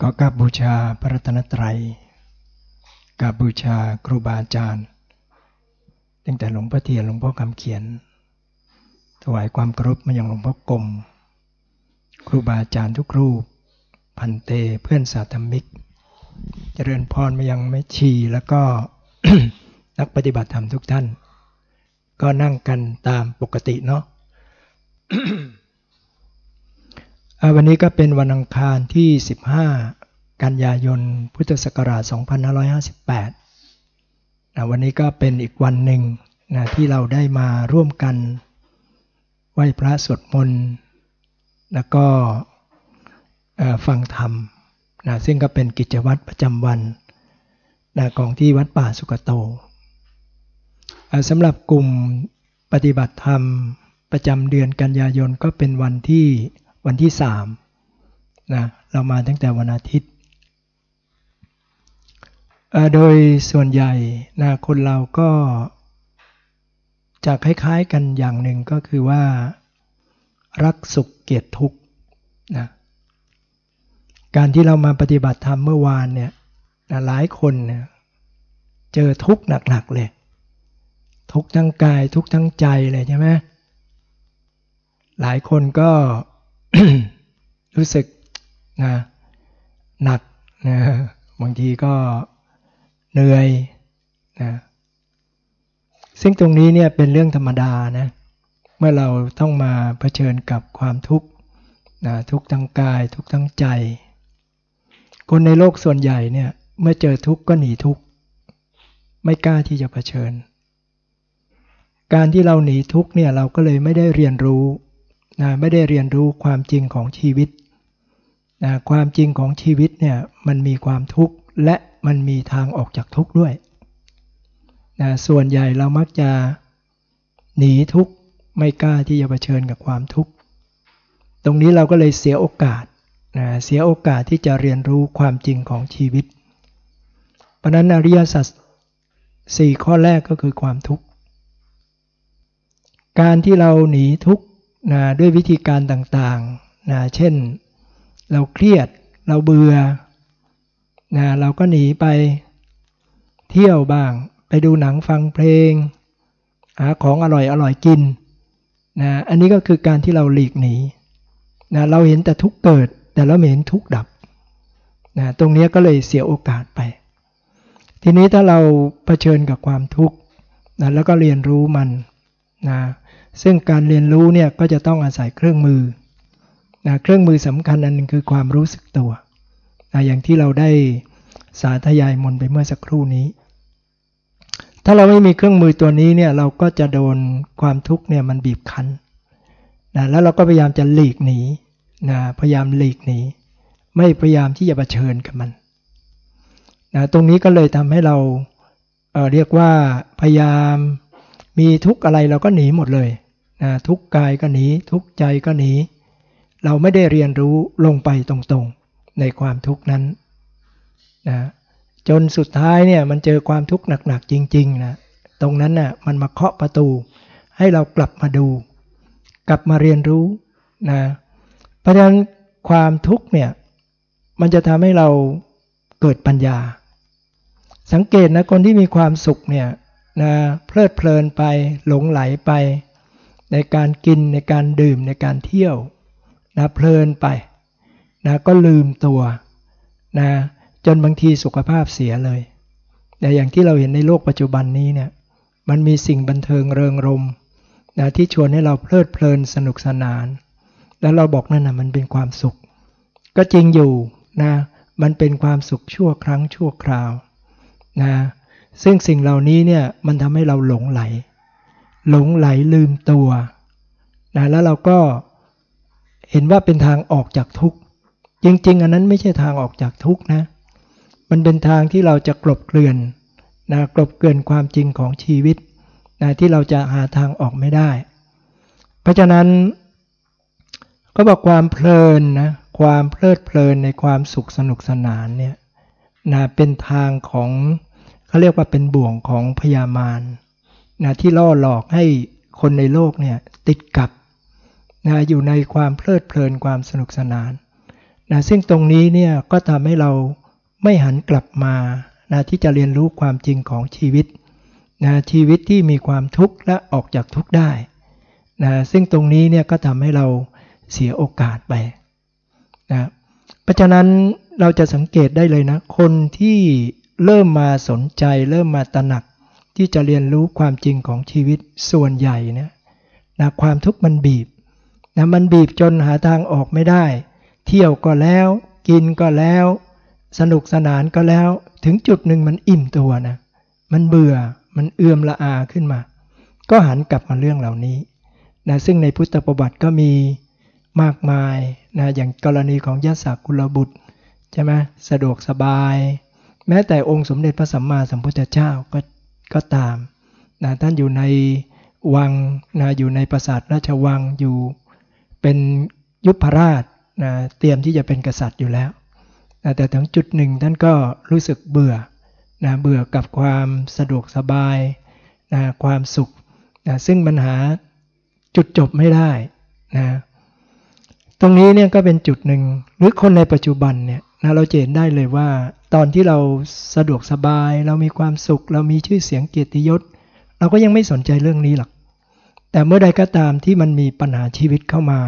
ก็กราบบูชาพระรัตนตรัยกราบบูชาครูบาอาจารย์ ตั้งแต่หลวงพ่อเทียนหลวงพ่อคำเขียน ถวายความเคารพมาอย่างหลวงพ่อกรมครูบาอาจารย์ทุกรูป พันเตเพื่อนสาธมิก เจริญพรมายังแม่ชีแล้วก็นักปฏิบัติธรรมทุกท่าน ก็นั่งกันตามปกติเนาะอ่า วันนี้ก็เป็นวันอังคารที่ 15 กันยายน พุทธศักราช 2558นะวันนี้ก็เป็นอีกวันหนึ่งนะที่เราได้มาร่วมกันไหว้พระสวดมนต์ แล้วก็ฟังธรรมนะซึ่งก็เป็นกิจวัตรประจำวันนะของที่วัดป่าสุกโตสำหรับกลุ่มปฏิบัติธรรมประจำเดือนกันยายนก็เป็นวันที่ วันที่สามนะเรามาตั้งแต่วันอาทิตย์ โดยส่วนใหญ่นะคนเราก็จะคล้ายๆกันอย่างหนึ่งก็คือว่ารักสุขเกียดทุกข์นะการที่เรามาปฏิบัติธรรมเมื่อวานเนี่ยนะหลายคนเนี่ยเจอทุกข์หนักๆเลย ทุกข์ทั้งกายทุกข์ทั้งใจเลยใช่ไหมหลายคนก็ รู้สึกนะหนักนะบางทีก็เหนื่อยนะซึ่งตรงนี้เนี่ยเป็นเรื่องธรรมดานะเมื่อเราต้องมาเผชิญกับความทุกข์นะทุกทั้งกายทุกทั้งใจ คนในโลกส่วนใหญ่เนี่ยเมื่อเจอทุกข์ก็หนีทุกข์ไม่กล้าที่จะเผชิญ การที่เราหนีทุกข์เนี่ยเราก็เลยไม่ได้เรียนรู้ นะไม่ได้เรียนรู้ความจริงของชีวิตนะความจริงของชีวิตเนี่ยมันมีความทุกข์และมันมีทางออกจากทุกข์ด้วยนะส่วนใหญ่เรามักจะหนีทุกข์ไม่กล้าที่จะเผชิญกับความทุกข์ ตรงนี้เราก็เลยเสียโอกาสนะเสียโอกาสที่จะเรียนรู้ความจริงของชีวิต เพราะนั้นอริยสัจสี่ข้อแรกก็คือความทุกข์ การที่เราหนีทุกข์ นะด้วยวิธีการต่างๆนะเช่น เราเครียดเราเบื่อนะเราก็หนีไปเที่ยวบ้าง ไปดูหนังฟังเพลง หาของอร่อยอร่อยกินนะอันนี้ก็คือการที่เราหลีกหนีนะเราเห็นแต่ทุกเกิด แต่เราไม่เห็นทุกดับนะตรงนี้ก็เลยเสียโอกาสไป ทีนี้ถ้าเราเผชิญกับความทุกข์นะแล้วก็เรียนรู้มันนะ ซึ่งการเรียนรู้เนี่ยก็จะต้องอาศัยเครื่องมือนะเครื่องมือสำคัญอันหนึงคือความรู้สึกตัวนะอย่างที่เราได้สาธยายมนไปเมื่อสักครู่นี้ ถ้าเราไม่มีเครื่องมือตัวนี้เนี่ยเราก็จะโดนความทุกข์เนี่ยมันบีบคั้นนะแล้วเราก็พยายามจะหลีกหนีนะพยายามหลีกหนีไม่พยายามที่จะะเผชิญกับมันนะตรงนี้ก็เลยทำให้เราเเรียกว่าพยายามมีทุกข์อะไรเราก็หนีหมดเลย ทุกกายก็หนีทุกใจก็หนีเราไม่ได้เรียนรู้ลงไปตรงๆในความทุกข์นั้นนะจนสุดท้ายเนี่ยมันเจอความทุกข์หนักๆจริงๆนะตรงนั้นน่ะมันมาเคาะประตู ให้เรากลับมาดู กลับมาเรียนรู้นะเพราะฉะนั้นความทุกข์เนี่ยมันจะทำให้เราเกิดปัญญา สังเกตนะคนที่มีความสุขเนี่ยนะเพลิดเพลินไปหลงไหลไป ในการกินในการดื่มในการเที่ยวนะเพลินไปนะก็ลืมตัวนะจนบางทีสุขภาพเสียเลย แต่อย่างที่เราเห็นในโลกปัจจุบันนี้เนี่ยมันมีสิ่งบันเทิงเริงรมนะที่ชวนให้เราเพลิดเพลินสนุกสนาน แล้วเราบอกนั่นนะมันเป็นความสุข ก็จริงอยู่นะมันเป็นความสุขชั่วครั้งชั่วคราวนะซึ่งสิ่งเหล่านี้เนี่ยมันทำให้เราหลงไหล หลงไหลลืมตัวนะแล้วเราก็เห็นว่าเป็นทางออกจากทุกข์ จริง ๆ อันนั้นไม่ใช่ทางออกจากทุกข์นะ มันเป็นทางที่เราจะกลบเกลื่อนนะกลบเกลื่อนความจริงของชีวิตนะที่เราจะหาทางออกไม่ได้ เพราะฉะนั้น ก็บอกความเพลินนะความเพลิดเพลินในความสุขสนุกสนานเนี่ยนะเป็นทางของเขาเรียกว่าเป็นบ่วงของพยามาร นะที่ล่อหลอกให้คนในโลกเนี่ยติดกับนะอยู่ในความเพลิดเพลินความสนุกสนานนะซึ่งตรงนี้เนี่ยก็ทำให้เราไม่หันกลับมานะที่จะเรียนรู้ความจริงของชีวิตนะชีวิตที่มีความทุกข์และออกจากทุกข์ได้นะซึ่งตรงนี้เนี่ยก็ทำให้เราเสียโอกาสไปนะเพราะฉะนั้นเราจะสังเกตได้เลยนะ คนที่เริ่มมาสนใจ เริ่มมาตระหนัก ที่จะเรียนรู้ความจริงของชีวิตส่วนใหญ่เนี่ยนะความทุกข์มันบีบนะมันบีบจนหาทางออกไม่ได้ เที่ยวก็แล้ว กินก็แล้ว สนุกสนานก็แล้ว ถึงจุดหนึ่งมันอิ่มตัวนะมันเบื่อมันเอื่อมละอาขึ้นมา ก็หันกลับมาเรื่องเหล่านี้นะซึ่งในพุทธประวัติก็มีมากมายนะอย่างกรณีของยศกุลบุตรใช่ไหมสะดวกสบาย แม้แต่องค์สมเด็จพระสัมมาสัมพุทธเจ้าก็ ก็ตามนะท่านอยู่ในวังนะอยู่ในปราสาทราชวังอยู่เป็นยุพรราชนะเตรียมที่จะเป็นกษัตริย์อยู่แล้วนะแต่ถึงจุดหนึ่งท่านก็รู้สึกเบื่อนะเบื่อกับความสะดวกสบายนะความสุขนะซึ่งปัญหาจุดจบไม่ได้นะตรงนี้เนี่ยก็เป็นจุดหนึ่งหรือคนในปัจจุบันเนี่ย นะเราเห็นได้เลยว่า ตอนที่เราสะดวกสบาย เรามีความสุข เรามีชื่อเสียงเกียรติยศ เราก็ยังไม่สนใจเรื่องนี้หรอก แต่เมื่อใดก็ตามที่มันมีปัญหาชีวิตเข้ามา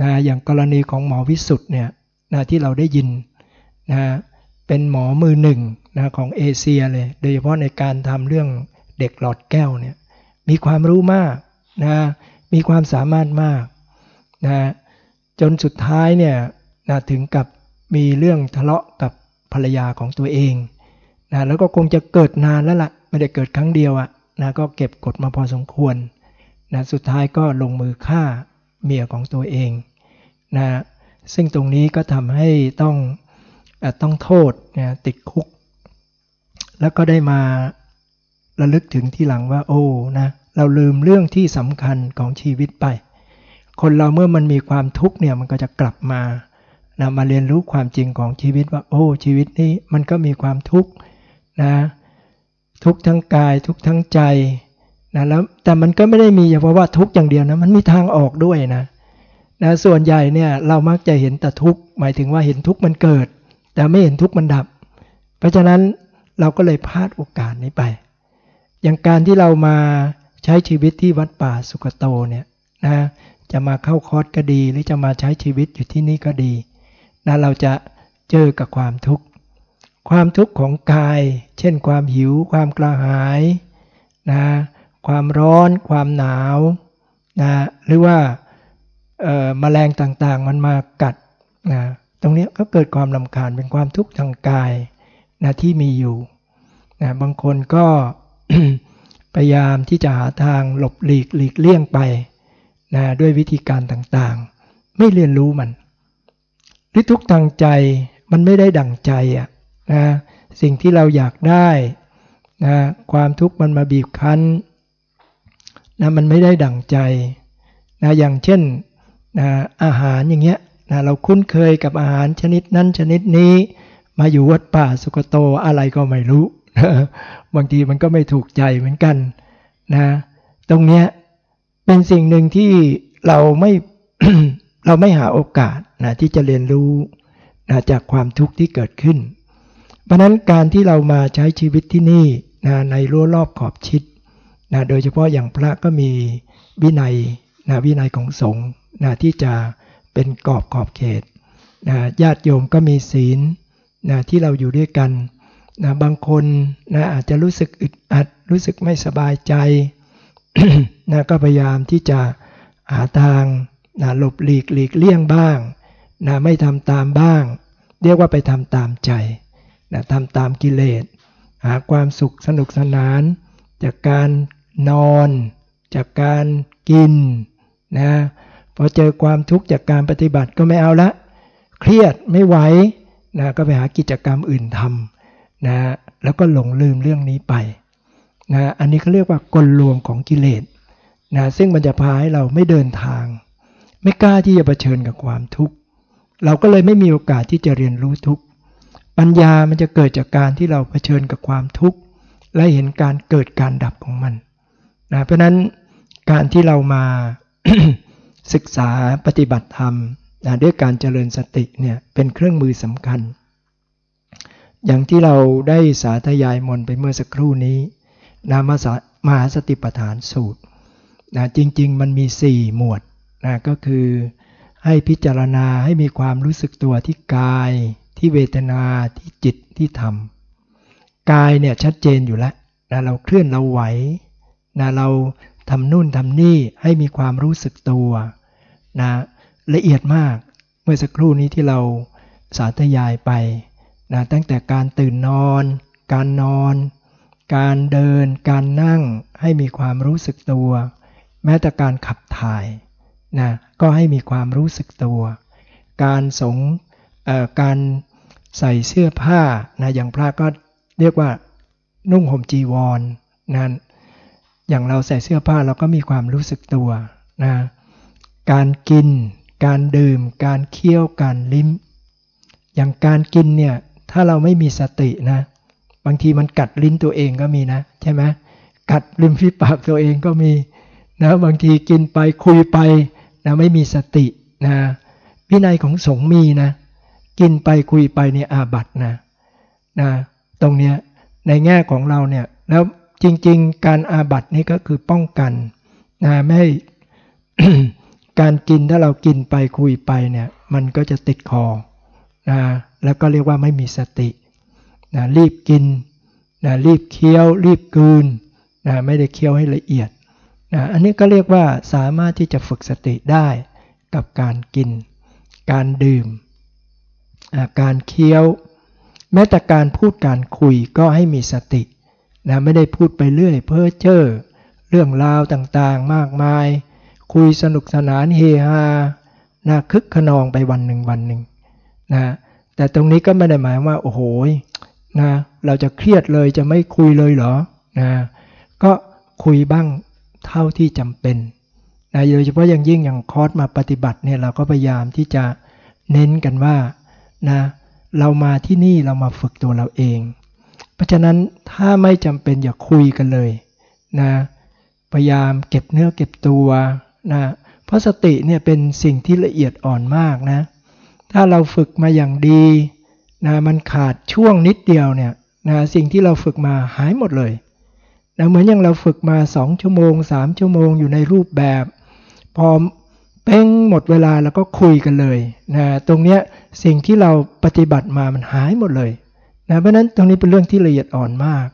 นะอย่างกรณีของหมอวิสุทธ์เนี่ยนะที่เราได้ยินนะเป็นหมอมือหนึ่งนะของเอเชียเลย โดยเฉพาะในการทำเรื่องเด็กหลอดแก้วเนี่ยมีความรู้มากนะมีความสามารถมากนะจนสุดท้ายเนี่ยนะถึงกับ มีเรื่องทะเลาะกับภรรยาของตัวเองนะแล้วก็คงจะเกิดนานแล้วละ่ะ ไม่ได้เกิดครั้งเดียวอะนะก็เก็บกดมาพอสมควรนะสุดท้ายก็ลงมือฆ่าเมียของตัวเองนะซึ่งตรงนี้ก็ทำให้ต้องต้องโทษนะติดคุก แล้วก็ได้มาระลึกถึงที่หลังว่า โอ้นะเราลืมเรื่องที่สำคัญของชีวิตไป คนเราเมื่อมันมีความทุกข์เนี่ยมันก็จะกลับมา นะมาเรียนรู้ความจริงของชีวิตว่า โอ้ ชีวิตนี้มันก็มีความทุกข์นะทุกทั้งกายทุกทั้งใจนะแล้วแต่มันก็ไม่ได้มีเฉพาะว่าทุกอย่างเดียวนะมันมีทางออกด้วยนะนะส่วนใหญ่เนี่ยเรามักจะเห็นแต่ทุกหมายถึงว่าเห็นทุกมันเกิด แต่ไม่เห็นทุกมันดับ เพราะฉะนั้นเราก็เลยพลาดโอกาสนี้ไป อย่างการที่เรามาใช้ชีวิตที่วัดป่าสุกโตเนี่ยนะจะมาเข้าคอร์สก็ดี หรือจะมาใช้ชีวิตอยู่ที่นี่ก็ดี นะเราจะเจอกับความทุกข์ ความทุกข์ของกาย เช่นความหิว ความกระหายนะความร้อน ความหนาวนะหรือว่าาแมลงต่างๆ มันมากัดนะตรงนี้ก็เกิดความลำคาญเป็นความทุกข์ทางกายนะที่มีอยู่นะบางคนก็พยายามที่จะหาทางหลบหลีกหลีกเลี่ยงไปนะด้วยวิธีการต่างๆ ไม่เรียนรู้มัน หรือทุกทางใจมันไม่ได้ดั่งใจอะนะสิ่งที่เราอยากได้นะความทุกข์มันมาบีบคั้นนะมันไม่ได้ดั่งใจนะอย่างเช่นนะอาหารอย่างเงี้ยนะเราคุ้นเคยกับอาหารชนิดนั้นชนิดนี้ มาอยู่วัดป่าสุกโตอะไรก็ไม่รู้นะบางทีมันก็ไม่ถูกใจเหมือนกันนะตรงเนี้ยเป็นสิ่งหนึ่งที่เราไม่ เราไม่หาโอกาสนะที่จะเรียนรู้นะจากความทุกข์ที่เกิดขึ้น เพราะนั้นการที่เรามาใช้ชีวิตที่นี่นะในรั้วรอบขอบชิดนะโดยเฉพาะอย่างพระก็มีวินัยนะวินัยของสงฆ์นะที่จะเป็นกรอบขอบเขตนะญาติโยมก็มีศีลนะที่เราอยู่ด้วยกันนะบางคนนะอาจจะรู้สึกอึดอัด รู้สึกไม่สบายใจนะก็พยายามที่จะหาทาง นะหลบหลีกหลีกเลี่ยงบ้างนะไม่ทำตามบ้าง เรียกว่าไปทำตามใจนะทำตามกิเลส หาความสุขสนุกสนาน จากการนอน จากการกินนะพอเจอความทุกข์จากการปฏิบัติก็ไม่เอาละ เครียดไม่ไหวนะก็ไปหากิจกรรมอื่นทำนะแล้วก็หลงลืมเรื่องนี้ไปนะอันนี้เขาเรียกว่ากลลวงของกิเลสนะซึ่งมันจะพาให้เราไม่เดินทาง ไม่กล้าที่จะะเผชิญกับความทุกข์ เราก็เลยไม่มีโอกาสที่จะเรียนรู้ทุกข์ ปัญญามันจะเกิดจากการที่เราเผชิญกับความทุกข์ และเห็นการเกิดการดับของมันนะเพราะนั้นการที่เรามาศึกษาปฏิบัติธรรมนะด้วยการเจริญสติเนี่ยเป็นเครื่องมือสำคัญ อย่างที่เราได้สาธยายมนไปเมื่อสักครู่นี้นามสมหาสติปัฏฐานสูตรนะจริง ๆ มันมี 4 หมวด นะก็คือให้พิจารณาให้มีความรู้สึกตัวที่กาย ที่เวทนาที่จิตที่ธรรมกายเนี่ยชัดเจนอยู่แล้วนะเราเคลื่อนเราไหวนะเราทำนู่นทำนี่ให้มีความรู้สึกตัวนะละเอียดมากเมื่อสักครู่นี้ที่เราสาธยายไปนะตั้งแต่การตื่นนอน การนอน การเดิน การนั่งให้มีความรู้สึกตัว แม้แต่การขับถ่าย นะก็ให้มีความรู้สึกตัว การสงการใส่เสื้อผ้านะอย่างพระก็เรียกว่านุ่งห่มจีวรนั้นอย่างเราใส่เสื้อผ้าเราก็มีความรู้สึกตัวนะการกิน การดื่ม การเคี้ยวการลิ้ม อย่างการกินเนี่ยถ้าเราไม่มีสตินะ บางทีมันกัดลิ้นตัวเองก็มีนะใช่ไหมกัดริมฝีปากตัวเองก็มีนะบางทีกินไปคุยไป นะไม่มีสตินะวินัยของสงฆ์มีนะ กินไปคุยไปเนี่ยอาบัตนะนะตรงเนี้ยในแง่ของเราเนี่ยแล้วจริง ๆ การอาบัตนี่ก็คือป้องกันนะไม่ให้การกินถ้าเรากินไปคุยไปเนี่ยมันก็จะติดคอนะแล้วก็เรียกว่าไม่มีสตินะรีบกินนะรีบเคี้ยว รีบกืนนะไม่ได้เคี้ยวให้ละเอียด นะอันนี้ก็เรียกว่าสามารถที่จะฝึกสติได้กับการกิน การดื่ม การเคี้ยว แม้แต่การพูดการคุยก็ให้มีสตินะไม่ได้พูดไปเรื่อยเพ้อเจ้อเรื่องราวต่างๆมากมาย คุยสนุกสนานเฮฮานะคึกขนองไปวันหนึ่งวันหนึ่งนะแต่ตรงนี้ก็ไม่ได้หมายว่า โอ้โหนะเราจะเครียดเลยจะไม่คุยเลยเหรอนะก็คุยบ้าง เท่าที่จำเป็นนะโดยเฉพาะอย่างยิ่งอย่างคอร์สมาปฏิบัติเนี่ยเราก็พยายามที่จะเน้นกันว่านะเรามาที่นี่เรามาฝึกตัวเราเอง เพราะฉะนั้นถ้าไม่จำเป็นอย่าคุยกันเลยนะพยายามเก็บเนื้อเก็บตัวนะเพราะสติเนี่ยเป็นสิ่งที่ละเอียดอ่อนมากนะถ้าเราฝึกมาอย่างดีนะมันขาดช่วงนิดเดียวเนี่ยนะสิ่งที่เราฝึกมาหายหมดเลย นะเหมือนอย่างเราฝึกมาสองชั่วโมงสามชั่วโมงอยู่ในรูปแบบ พอเป้งหมดเวลาแล้วก็คุยกันเลยนะตรงเนี้ยสิ่งที่เราปฏิบัติมามันหายหมดเลยนะเพราะนั้นตรงนี้เป็นเรื่องที่ละเอียดอ่อนมาก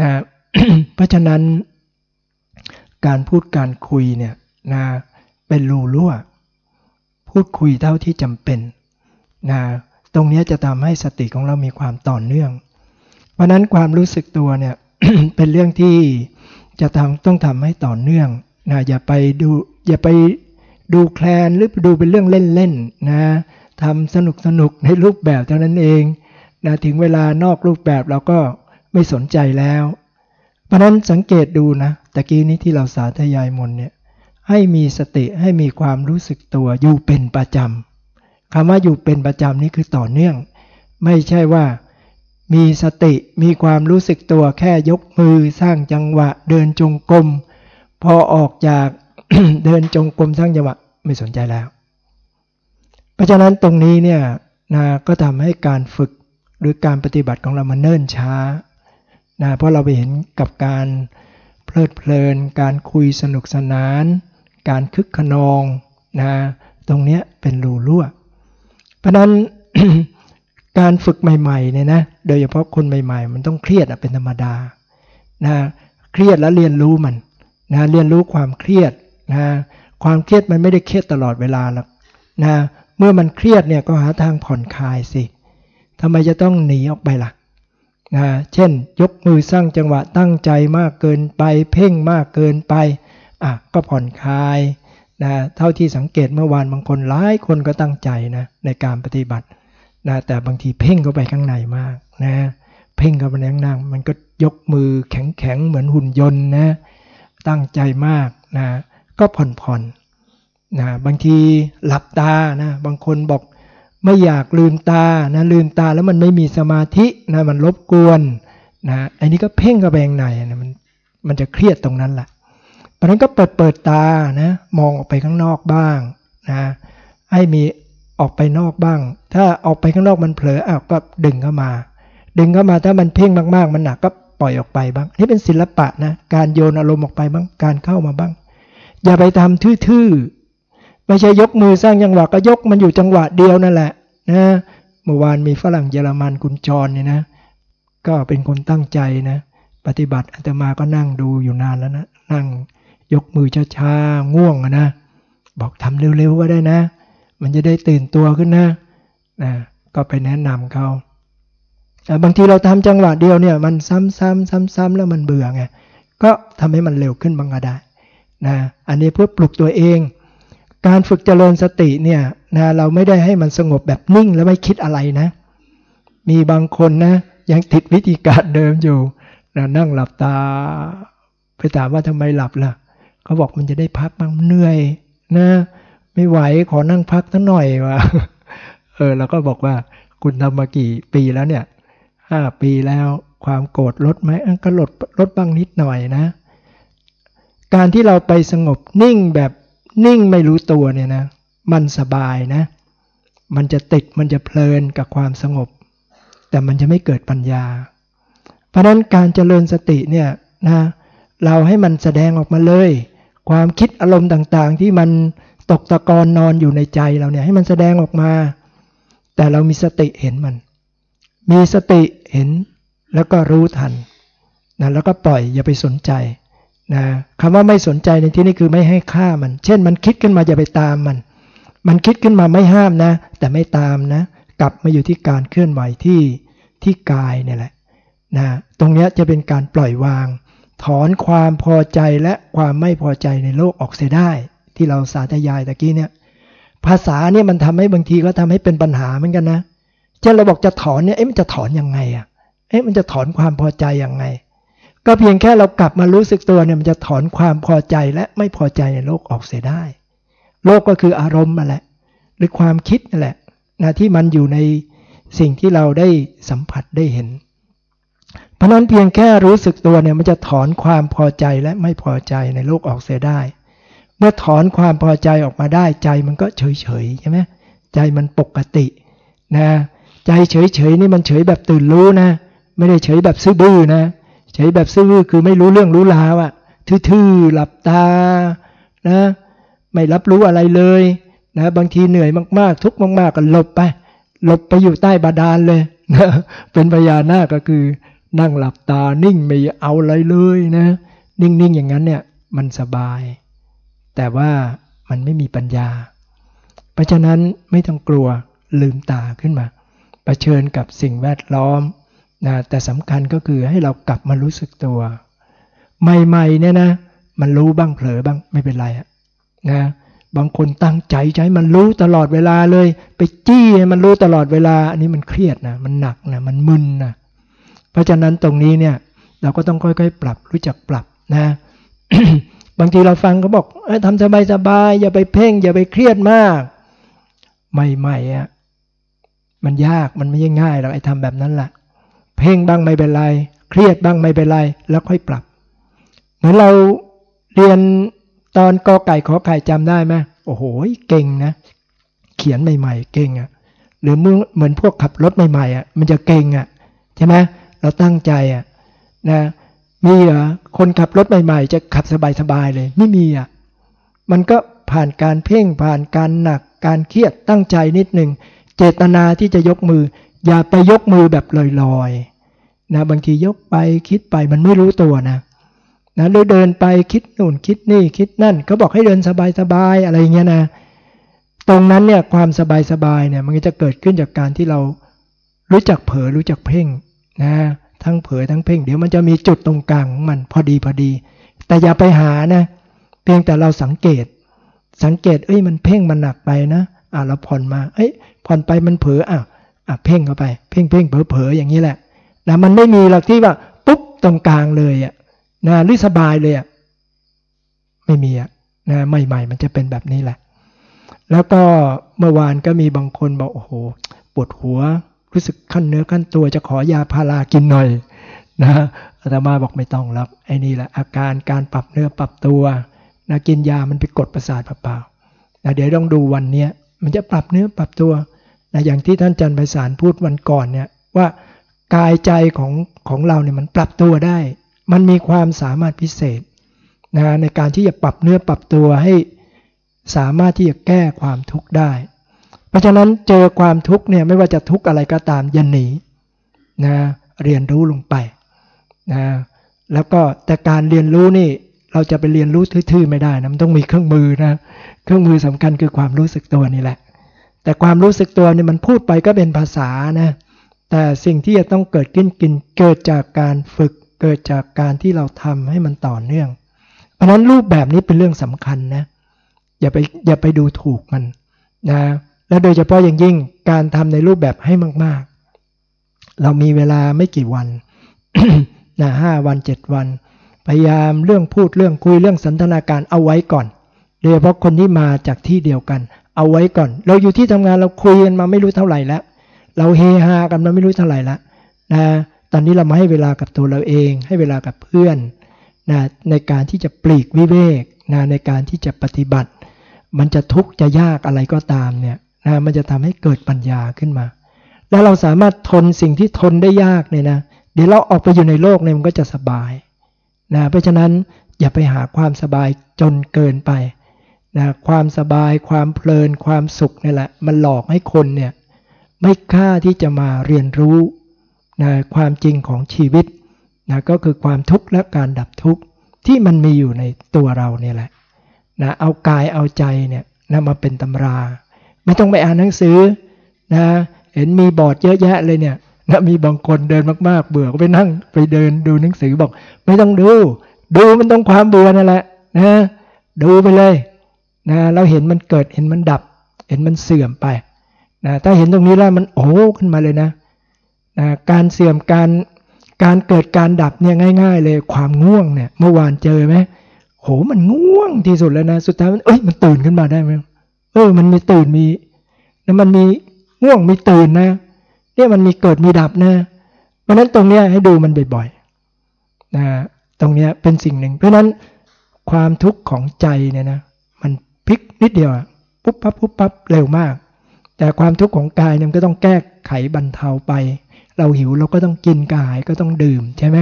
นะเพราะฉะนั้น การพูดการคุยเนี่ยนะเป็นรูรั่ว พูดคุยเท่าที่จำเป็นนะตรงนี้จะทำให้สติของเรามีความต่อเนื่อง เพราะนั้นความรู้สึกตัวเนี่ย เป็นเรื่องที่จะทำต้องทำให้ต่อเนื่องนะอย่าไปดูอย่าไปดูแคลนหรือดูเป็นเรื่องเล่นๆนะทำสนุกสนุกในรูปแบบเท่านั้นเองนะถึงเวลานอกรูปแบบเราก็ไม่สนใจแล้ว เพราะนั้นสังเกตดูนะตะกี้นี้ที่เราสาธยายมนเนี่ยให้มีสติให้มีความรู้สึกตัวอยู่เป็นประจำคำว่าอยู่เป็นประจำนี่คือต่อเนื่อง ไม่ใช่ว่า มีสติมีความรู้สึกตัวแค่ยกมือสร้างจังหวะ เดินจงกรมพอออกจากเดินจงกรมสร้างจังหวะไม่สนใจแล้ว เพราะฉะนั้นตรงนี้เนี่ยนะก็ทำให้การฝึกหรือการปฏิบัติของเรามันเนิ่นช้านะเพราะเราไปเห็นกับการเพลิดเพลิน การคุยสนุกสนาน การคึกขนองนะตรงนี้เป็นรูรั่ว เพราะนั้นการฝึกใหม่ๆเนี่ยนะ โดยเฉพาะคนใหม่ๆ มันต้องเครียดเป็นธรรมดานะเครียดแล้วเรียนรู้มันนะเรียนรู้ความเครียดนะความเครียดมันไม่ได้เครียดตลอดเวลาหรอกนะเมื่อมันเครียดเนี่ยก็หาทางผ่อนคลายสิทำไมจะต้องหนีออกไปล่ะนะเช่น ยกมือสร้างจังหวะตั้งใจมากเกินไป เพ่งมากเกินไปอะก็ผ่อนคลายนะเท่าที่สังเกตเมื่อวานบางคนหลายคนก็ตั้งใจนะในการปฏิบัตินะแต่บางทีเพ่งเข้าไปข้างในมาก นะเพ่งเข้าไปในางมันก็ยกมือแข็งๆเหมือนหุ่นยนต์นะตั้งใจมากนะก็ผ่อนๆนะบางทีหลับตานะบางคนบอกไม่อยากลืมตานะลืมตาแล้วมันไม่มีสมาธินะมันรบกวนนะอันนี้ก็เพ่งเข้าไปข้างในนะมันมันจะเครียดตรงนั้นแหละเพราะนั้นก็เปิดเปิดตานะมองออกไปข้างนอกบ้างนะให้มีออกไปนอกบ้าง ถ้าออกไปข้างนอกมันเผลออ้าวก็ดึงเข้ามา ดึงเข้ามาถ้ามันเพ่งมากๆ มันหนักก็ปล่อยออกไปบ้าง นี่เป็นศิลปะนะ การโยนอารมณ์ออกไปบ้าง การเข้ามาบ้าง อย่าไปทำทื่อๆ ไม่ใช่ยกมือสร้างจังหวะก็ยกมันอยู่จังหวะเดียวนั่นแหละนะเมื่อวานมีฝรั่งเยอรมันคุณจรเนี่ยนะ ก็เป็นคนตั้งใจนะ ปฏิบัติอาตมาก็นั่งดูอยู่นานแล้วนะ นั่งยกมือช้าๆ ง่วงนะ บอกทำเร็วๆก็ได้นะ มันจะได้ตื่นตัวขึ้นนะนะ ก็ไปแนะนำเขา บางทีเราทำจังหวะเดียวเนี่ยมันซ้ำๆซ้ำๆแล้วมันเบื่อไงก็ทำให้มันเร็วขึ้นบางก็ได้นะอันนี้เพื่อปลุกตัวเอง การฝึกเจริญสติเนี่ยนะเราไม่ได้ให้มันสงบแบบนิ่งแล้วไม่คิดอะไรนะ มีบางคนนะยังติดวิธีการเดิมอยู่นะนั่งหลับตา ไปถามว่าทำไมหลับล่ะเขาบอกมันจะได้พักบ้างเหนื่อยนะไม่ไหวขอนั่งพักสักหน่อยวะเออเราก็บอกว่าคุณทำมากี่ปีแล้วเนี่ย ห้าปีแล้ว ความโกรธลดไหมก็ลดลดบ้างนิดหน่อยนะ การที่เราไปสงบนิ่งแบบนิ่งไม่รู้ตัวเนี่ยนะ มันสบายนะ มันจะติดมันจะเพลินกับความสงบ แต่มันจะไม่เกิดปัญญา เพราะนั้นการเจริญสติเนี่ยนะเราให้มันแสดงออกมาเลย ความคิดอารมณ์ต่างๆ ที่มันตกตะกอนนอนอยู่ในใจเราเนี่ยให้มันแสดงออกมา แต่เรามีสติเห็นมัน มีสติเห็นแล้วก็รู้ทันนะแล้วก็ปล่อยอย่าไปสนใจนะคำว่าไม่สนใจในที่นี้คือไม่ให้ค่ามัน เช่นมันคิดขึ้นมาอย่าไปตามมัน มันคิดขึ้นมาไม่ห้ามนะ แต่ไม่ตามนะ กลับมาอยู่ที่การเคลื่อนไหวที่ที่กายเนี่ยแหละนะตรงนี้จะเป็นการปล่อยวาง ถอนความพอใจและความไม่พอใจในโลกออกเสียได้ ที่เราสาธยายตะกี้เนี่ยภาษาเนี่ยมันทำให้บางทีก็ทำให้เป็นปัญหาเหมือนกันนะ เช่นเราบอกจะถอนเนี่ยเอ๊ะมันจะถอนยังไงอะเอ๊ะมันจะถอนความพอใจยังไง ก็เพียงแค่เรากลับมารู้สึกตัวเนี่ยมันจะถอนความพอใจและไม่พอใจในโลกออกเสียได้ โลกก็คืออารมณ์มาแหละ หรือความคิดนั่นแหละนะที่มันอยู่ในสิ่งที่เราได้สัมผัสได้เห็น เพราะนั้นเพียงแค่รู้สึกตัวเนี่ยมันจะถอนความพอใจและไม่พอใจในโลกออกเสียได้ เมื่อถอนความพอใจออกมาได้ใจมันก็เฉยเฉยใช่ไหมใจมันปกตินะ ใจเฉยเฉยนี่มันเฉยแบบตื่นรู้นะ ไม่ได้เฉยแบบซื่อบื้อนะ เฉยแบบซื่อบื้อคือไม่รู้เรื่องรู้ราวอะทื่อๆหลับตานะไม่รับรู้อะไรเลยนะบางทีเหนื่อยมากๆ ทุกข์มาก ๆ ก็หลบไปหลบไปอยู่ใต้บาดาลเลยนะเป็นพญานาคก็คือนั่งหลับตานิ่งไม่เอาอะไรเลยนะ นิ่ง ๆ อย่างนั้นเนี่ยมันสบาย แต่ว่ามันไม่มีปัญญา เพราะฉะนั้นไม่ต้องกลัวลืมตาขึ้นมา ผชิญกับสิ่งแวดล้อมนะแต่สำคัญก็คือให้เรากลับมารู้สึกตัว ใหม่ๆเนี่ยนะ มันรู้บ้างเผลอบ้างไม่เป็นไรนะบางคนตั้งใจใช้มันรู้ตลอดเวลาเลย ไปจี้มันรู้ตลอดเวลา อันนี้มันเครียดนะมันหนักนะมันมึนนะเพราะฉะนั้นตรงนี้เนี่ย เราก็ต้องค่อยๆ ปรับรู้จักปรับนะบางทีเราฟังเขาบอกทำสบายๆอย่าไปเพ่ง อย่าไปเครียดมาก ใหม่ๆอะ มันยากมันไม่ง่ายหรอกไอ้ทำแบบนั้นแหละเพ่งบ้างไม่เป็นไร เครียดบ้างไม่เป็นไรแล้วค่อยปรับ เหมือนเราเรียนตอนกอไก่ขอไข่จำได้ไหมโอ้โหเก่งนะ เขียนใหม่ ๆ เก่งอะ่ะ หรือเหมือนพวกขับรถใหม่ๆอะ่ะ มันจะเก่งอะ่ะใช่ไหมเราตั้งใจอะ่ะนะมีเหรอคนขับรถใหม่ ๆ จะขับสบายๆเลย ไม่มีอะ่ะมันก็ผ่านการเพ่งผ่านการหนักการเครียดตั้งใจนิดหนึ่ง เจตนาที่จะยกมือ อย่าไปยกมือแบบลอยๆนะบางทียกไปคิดไปมันไม่รู้ตัวนะนะหรือเดินไปคิดนู่นคิดนี่คิดนั่นเขาบอกให้เดินสบายๆอะไรเงี้ยนะตรงนั้นเนี่ยความสบายๆเนี่ยมันจะเกิดขึ้นจากการที่เรารู้จักเผลอรู้จักเพ่งนะทั้งเผลอทั้งเพ่ง เดี๋ยวมันจะมีจุดตรงกลางของมันพอดีพอดี แต่อย่าไปหานะ เพียงแต่เราสังเกต สังเกตเอ้ยมันเพ่งมันหนักไปนะ อ่าเราผ่อนมา เอ้ยผ่อนไปมันเผลออะอะเพ่งเข้าไป เพ่งเพ่งเผลอเผลออย่างนี้แหละนะมันไม่มีหรอกที่ว่าปุ๊บตรงกลางเลยอะนะหรือสบายเลยอะไม่มีอะนะใหม่ๆมันจะเป็นแบบนี้แหละ แล้วก็เมื่อวานก็มีบางคนบอกโอ้โหปวดหัวรู้สึกขั้นเนื้อขั้นตัวจะขอยาพารากินหน่อยนะอาตมาบอกไม่ต้องรับไอ้นี่แหละอาการการปรับเนื้อปรับตัวนะกินยามันไปกดประสาทเปล่าๆนะเดี๋ยวต้องดูวันเนี้ย มันจะปรับเนื้อปรับตัวนะอย่างที่ท่านจันไพศาลพูดวันก่อนเนี่ยว่ากายใจของของเราเนี่ยมันปรับตัวได้ มันมีความสามารถพิเศษนะในการที่จะปรับเนื้อปรับตัวให้สามารถที่จะแก้ความทุกข์ได้ เพราะฉะนั้นเจอความทุกข์เนี่ยไม่ว่าจะทุกข์อะไรก็ตามยันหนีนะเรียนรู้ลงไปนะแล้วก็แต่การเรียนรู้นี่ เราจะไปเรียนรู้ทื่อๆไม่ได้นะมันต้องมีเครื่องมือนะเครื่องมือสำคัญคือความรู้สึกตัวนี่แหละ แต่ความรู้สึกตัวเนี่ยมันพูดไปก็เป็นภาษานะแต่สิ่งที่จะต้องเกิดขึ้นกินเกิดจากการฝึกเกิดจากการที่เราทำให้มันต่อเนื่อง เพราะนั้นรูปแบบนี้เป็นเรื่องสำคัญนะอย่าไปอย่าไปดูถูกมันนะและโดยเฉพาะอย่างยิ่งการทำในรูปแบบให้มาก ๆ เรามีเวลาไม่กี่วันนะห้าวันเจ็ดวัน พยายามเรื่องพูดเรื่องคุยเรื่องสันทนาการเอาไว้ก่อนโดยเฉพาะคนที่มาจากที่เดียวกัน เอาไว้ก่อน เราอยู่ที่ทำงานเราคุยกันมาไม่รู้เท่าไหร่แล้ว เราเฮฮากันมาไม่รู้เท่าไหร่แล้วนะตอนนี้เรามาให้เวลากับตัวเราเอง ให้เวลากับเพื่อนนะในการที่จะปลีกวิเวกนะในการที่จะปฏิบัติ มันจะทุกข์จะยากอะไรก็ตามเนี่ยนะมันจะทำให้เกิดปัญญาขึ้นมา แล้วเราสามารถทนสิ่งที่ทนได้ยากเนี่ยนะเดี๋ยวเราออกไปอยู่ในโลกเนี่ยมันก็จะสบาย นะเพราะฉะนั้นอย่าไปหาความสบายจนเกินไปนะความสบายความเพลินความสุขนี่แหละ มันหลอกให้คนเนี่ยไม่กล้าที่จะมาเรียนรู้นะความจริงของชีวิตนะก็คือความทุกข์และการดับทุกข์ที่มันมีอยู่ในตัวเราเนี่ยแหละนะเอากายเอาใจเนี่ยนะมาเป็นตำรา ไม่ต้องไปอ่านหนังสือนะเห็นมีบอร์ดเยอะแยะเลยเนี่ย นะมีบางคนเดินมากๆ เบื่อก็ไปนั่งไปเดินดูหนังสือบอก ไม่ต้องดู ดูมันต้องความเบื่อนั่นแหละนะดูไปเลยนะเราเห็นมันเกิดเห็นมันดับ เห็นมันเสื่อมไปนะถ้าเห็นตรงนี้แล้วมันโอ้ขึ้นมาเลยนะนะการเสื่อมการการเกิดการดับเนี่ยง่าย ๆ เลยความง่วงเนี่ยเมื่อวานเจอไหมโหมันง่วงที่สุดแล้วนะสุดท้ายมันเอ้ยมันตื่นขึ้นมาได้ไหมเออมันมีตื่นมีแล้วมันมีง่วงมีตื่นนะ เนี่ยมันมีเกิดมีดับนะเพราะนั้นตรงเนี้ยให้ดูมันบ่อยๆนะตรงเนี้ยเป็นสิ่งหนึ่ง เพราะนั้นความทุกข์ของใจเนี่ยนะมันพลิกนิดเดียวปุ๊บปั๊บปุ๊บปั๊บเร็วมาก แต่ความทุกข์ของกายเนี่ยก็ต้องแก้ไขบรรเทาไป เราหิวเราก็ต้องกินกายก็ต้องดื่มใช่ไหม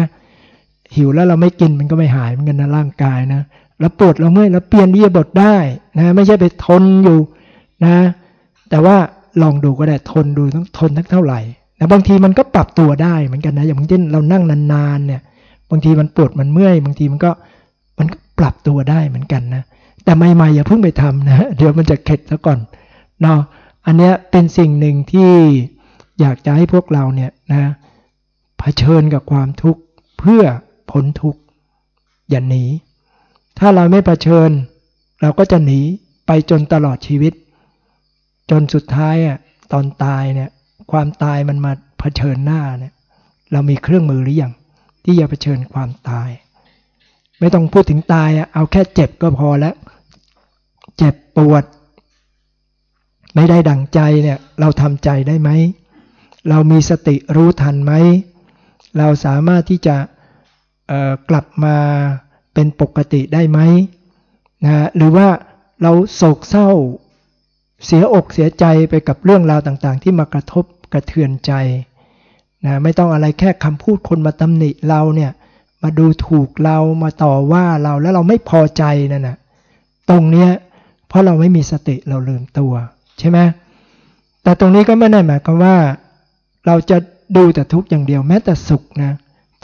หิวแล้วเราไม่กินมันก็ไม่หายเหมือนกันนะร่างกายนะเราปวดเราเมื่อยเราเปลี่ยนเรียบทได้นะไม่ใช่ไปทนอยู่นะ แต่ว่า ลองดูก็ได้ทนดูต้องทนทั้งเท่าไหร่นะบางทีมันก็ปรับตัวได้เหมือนกันนะอย่างเช่นเรานั่งนานๆเนี่ย บางทีมันปวดมันเมื่อย บางทีมันก็มันก็ปรับตัวได้เหมือนกันนะแต่ใหม่ๆอย่าเพิ่งไปทำนะเดี๋ยวมันจะเข็ดซะก่อนเนาะอันนี้เป็นสิ่งหนึ่งที่อยากจะให้พวกเราเนี่ยนะเผชิญกับความทุกข์เพื่อพ้นทุกข์อย่าหนีถ้าเราไม่เผชิญ เราก็จะหนีไปจนตลอดชีวิต จนสุดท้ายอะตอนตายเนี่ย ความตายมันมาเผชิญหน้าเนี่ย เรามีเครื่องมือหรือยังที่จะเผชิญความตาย ไม่ต้องพูดถึงตายอะเอาแค่เจ็บก็พอแล้ว เจ็บปวด ไม่ได้ดั่งใจเนี่ย เราทำใจได้ไหมเรามีสติรู้ทันไหม เราสามารถที่จะกลับมาเป็นปกติได้ไหมนะหรือว่าเราโศกเศร้า เสียอกเสียใจไปกับเรื่องราวต่างๆ ที่มากระทบกระเทือนใจนะไม่ต้องอะไรแค่คำพูดคนมาตำหนิเราเนี่ยมาดูถูกเรามาต่อว่าเราแล้วเราไม่พอใจนั่นนะตรงเนี้ยเพราะเราไม่มีสติเราลืมตัวใช่ไหมแต่ตรงนี้ก็ไม่ได้หมายความว่า เราจะดูแต่ทุกอย่างเดียวแม้แต่สุขนะ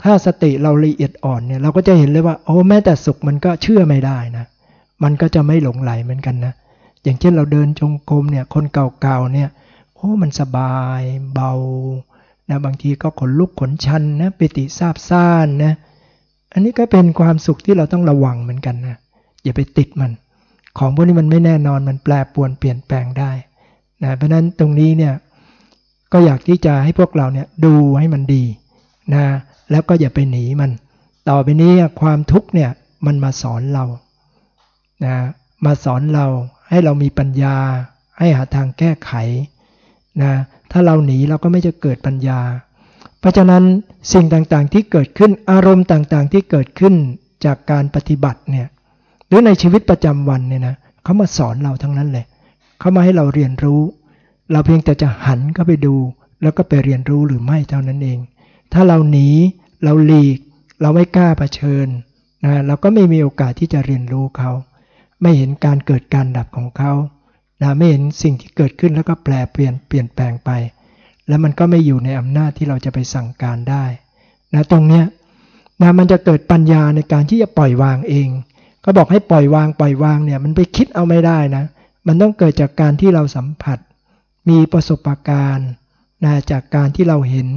ถ้าสติเราละเอียดอ่อนเนี่ยเราก็จะเห็นเลยว่าโอ้แม้แต่สุขมันก็เชื่อไม่ได้นะมันก็จะไม่หลงไหลเหมือนกันนะ อย่างเช่นเราเดินจงกรมเนี่ยคนเก่าๆเนี่ยโอ้มันสบายเบานะบางทีก็ขนลุกขนชันนะปิติซาบซ่านนะอันนี้ก็เป็นความสุขที่เราต้องระวังเหมือนกันนะอย่าไปติดมัน ของพวกนี้มันไม่แน่นอนมันแปรปรวนเปลี่ยนแปลงได้นะเพราะนั้นตรงนี้เนี่ยก็อยากที่จะให้พวกเราเนี่ยดูให้มันดีนะแล้วก็อย่าไปหนีมัน ต่อไปนี้ความทุกข์เนี่ยมันมาสอนเรานะ มาสอนเราให้เรามีปัญญา ให้หาทางแก้ไขนะถ้าเราหนีเราก็ไม่จะเกิดปัญญา เพราะฉะนั้นสิ่งต่างๆที่เกิดขึ้นอารมณ์ต่างๆ ที่เกิดขึ้นจากการปฏิบัติเนี่ยหรือในชีวิตประจำวันเนี่ยนะเขามาสอนเราทั้งนั้นเลยเขามาให้เราเรียนรู้ เราเพียงแต่จะหันเข้าไปดู แล้วก็ไปเรียนรู้หรือไม่เท่านั้นเอง ถ้าเราหนีเราหลีก เราไม่กล้าเผชิญนะเราก็ไม่มีโอกาสที่จะเรียนรู้เขา ไม่เห็นการเกิดการดับของเขานะไม่เห็นสิ่งที่เกิดขึ้นแล้วก็แปลเปลี่ยนเปลี่ยนแปลงไป แล้วมันก็ไม่อยู่ในอำนาจที่เราจะไปสั่งการได้นะตรงเนี้ยนะมันจะเกิดปัญญาในการที่จะปล่อยวางเอง ก็บอกให้ปล่อยวางปล่อยวางเนี่ยมันไปคิดเอาไม่ได้นะ มันต้องเกิดจากการที่เราสัมผัส มีประสบการณ์นะจากการที่เราเห็น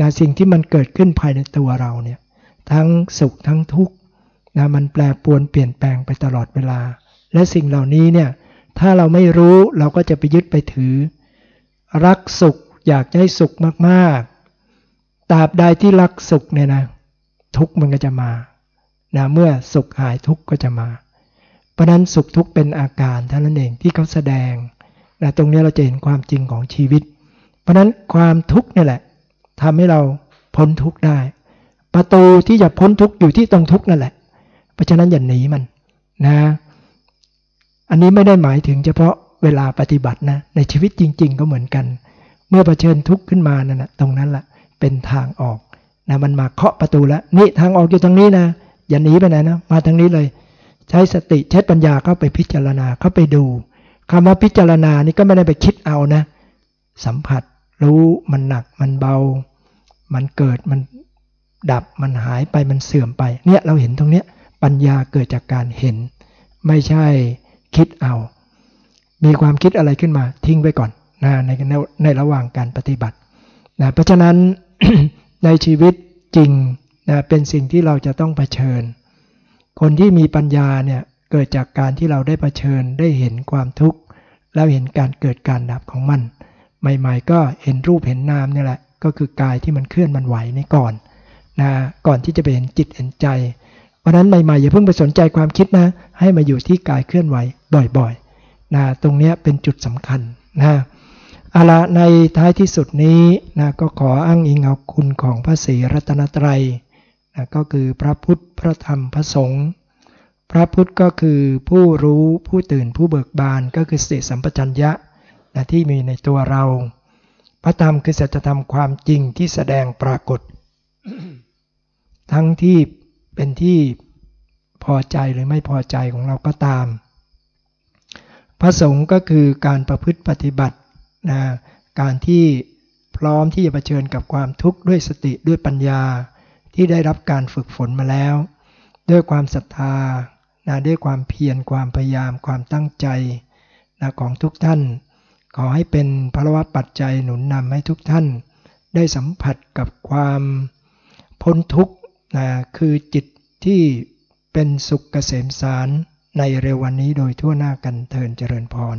นะสิ่งที่มันเกิดขึ้นภายในตัวเราเนี่ยทั้งสุขทั้งทุกข์ นะมันแปรปรวนเปลี่ยนแปลงไปตลอดเวลา และสิ่งเหล่านี้เนี่ยถ้าเราไม่รู้เราก็จะไปยึดไปถือ รักสุขอยากให้สุขมากๆตราบใดที่รักสุขเนี่ยนะทุกมันก็จะมานะเมื่อสุขหายทุกก็จะมา เพราะนั้นสุขทุกเป็นอาการเท่านั้นเองที่เขาแสดงนะตรงนี้เราจะเห็นความจริงของชีวิต เพราะนั้นความทุกข์นี่แหละทำให้เราพ้นทุกข์ได้ ประตูที่จะพ้นทุกข์อยู่ที่ตรงทุกข์นั่นแหละ ราะฉะนั้นอย่าหนีมันนะ อันนี้ไม่ได้หมายถึงเฉพาะเวลาปฏิบัตินะ ในชีวิตจริง ๆ ก็เหมือนกัน เมื่อเผชิญทุกข์ขึ้นมานั่นแหะตรงนั้นแหละเป็นทางออกนะมันมาเคาะประตูแล้วนี่ทางออกอยู่ตรงนี้นะอย่าหนีไปไหนนะมาทางนี้เลย ใช้สติใช้ปัญญาเข้าไปพิจารณาเข้าไปดูคำว่าพิจารณานี่ก็ไม่ได้ไปคิดเอานะ สัมผัสรู้มันหนักมันเบา มันเกิดมันดับมันหายไปมันเสื่อมไป เนี่ยเราเห็นตรงเนี้ย ปัญญาเกิดจากการเห็น ไม่ใช่คิดเอา มีความคิดอะไรขึ้นมาทิ้งไว้ก่อนนะในในในระหว่างการปฏิบัตินะเพราะฉะนั้นในชีวิตจริงนะเป็นสิ่งที่เราจะต้องเผชิญ คนที่มีปัญญาเนี่ยเกิดจากการที่เราได้เผชิญได้เห็นความทุกข์แล้วเห็นการเกิดการดับของมัน ใหม่ๆ ก็เห็นรูปเห็นนามนี่แหละ ก็คือกายที่มันเคลื่อนมันไหวนี่ก่อนนะก่อนที่จะไปเห็นจิตเห็นใจ เพราะนั้นใหม่ๆอย่าเพิ่งไปสนใจความคิดนะ ให้มาอยู่ที่กายเคลื่อนไหวบ่อยๆนะตรงนี้เป็นจุดสำคัญนะอาละในท้ายที่สุดนี้นะก็ขออ้างอิงเอาคุณของพระศรีรัตนตรัยนะก็คือพระพุทธพระธรรมพระสงฆ์พระพุทธก็คือผู้รู้ผู้ตื่นผู้เบิกบานก็คือสติสัมปชัญญะนะที่มีในตัวเรา พระธรรมคือสัจธรรมความจริงที่แสดงปรากฏ ทั้งที่ เป็นที่พอใจหรือไม่พอใจของเราก็ตาม พระสงฆ์ก็คือการประพฤติปฏิบัตินะการที่พร้อมที่จะเผชิญกับความทุกข์ด้วยสติด้วยปัญญาที่ได้รับการฝึกฝนมาแล้ว ด้วยความศรัทธานะด้วยความเพียรความพยายามความตั้งใจนะของทุกท่าน ขอให้เป็นพระวะปัจจัยหนุนนำให้ทุกท่าน ได้สัมผัสกับความพ้นทุกข์ นะคือจิตที่เป็นสุขเกษมสารในเร็ววันนี้โดยทั่วหน้ากันเทินเจริญพร